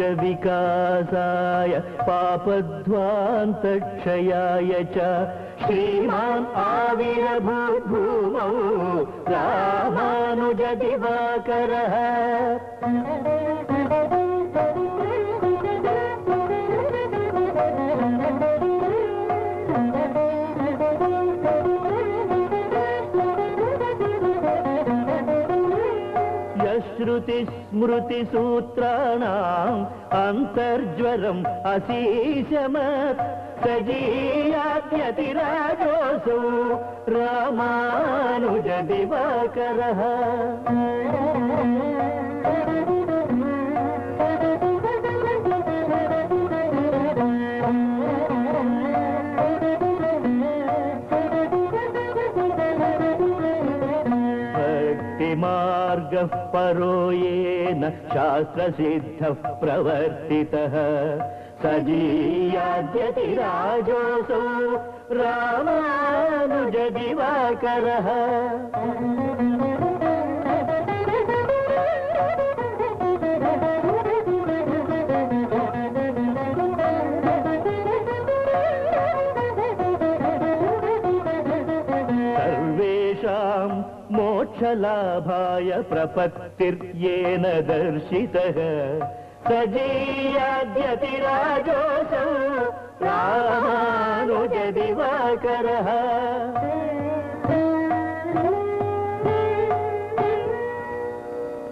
विनाशाय पापध्वान्तक्षयाय च। श्रीमान् आविरभूद्भूमौ रामानुजदिवाकरः। శ్రుతి స్మృతి సూత్రాం అంతర్జ్వరం అశీషమత్ సజీయాద్యతిరాజోసౌ రామానుజ దివాకర भक्तिमार्गः परो येन शास्त्रसिद्धः प्रवर्तितः सजीयाद्यतिराजोऽसौ रामानुजदिवाकरः मोक्षलाभाय प्रपत्तिर्येन दर्शितः। सजीयाद्यतिराजोऽसौ रामानुजदिवाकरः।